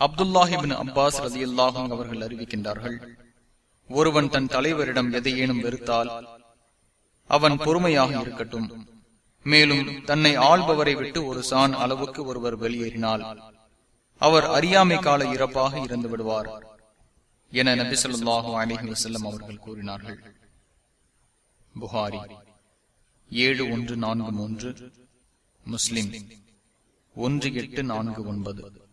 அப்துல்லாஹிபின் Abbas ரதி அல்லாஹும் அவர்கள் அறிவிக்கின்றார்கள் ஒருவன் தன் தலைவரிடம் எதையேனும் வெறுத்தால் அவன் பொறுமையாக இருக்கட்டும். மேலும் தன்னை ஆள்பவரை விட்டு ஒரு சான் அளவுக்கு ஒருவர் வெளியேறினால் அவர் அறியாமை கால இறப்பாக இறந்து விடுவார் என நபி சொல்லாஹு அலிஹி வசல்லம் அவர்கள் கூறினார்கள். புகாரி ஏழு ஒன்று நான்கு மூன்று. முஸ்லிம். ஒன்று எட்டு நான்கு ஒன்பது.